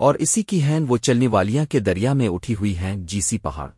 اور اسی کی ہیں وہ چلنے والیاں کے دریا میں اٹھی ہوئی ہیں جیسی پہاڑ۔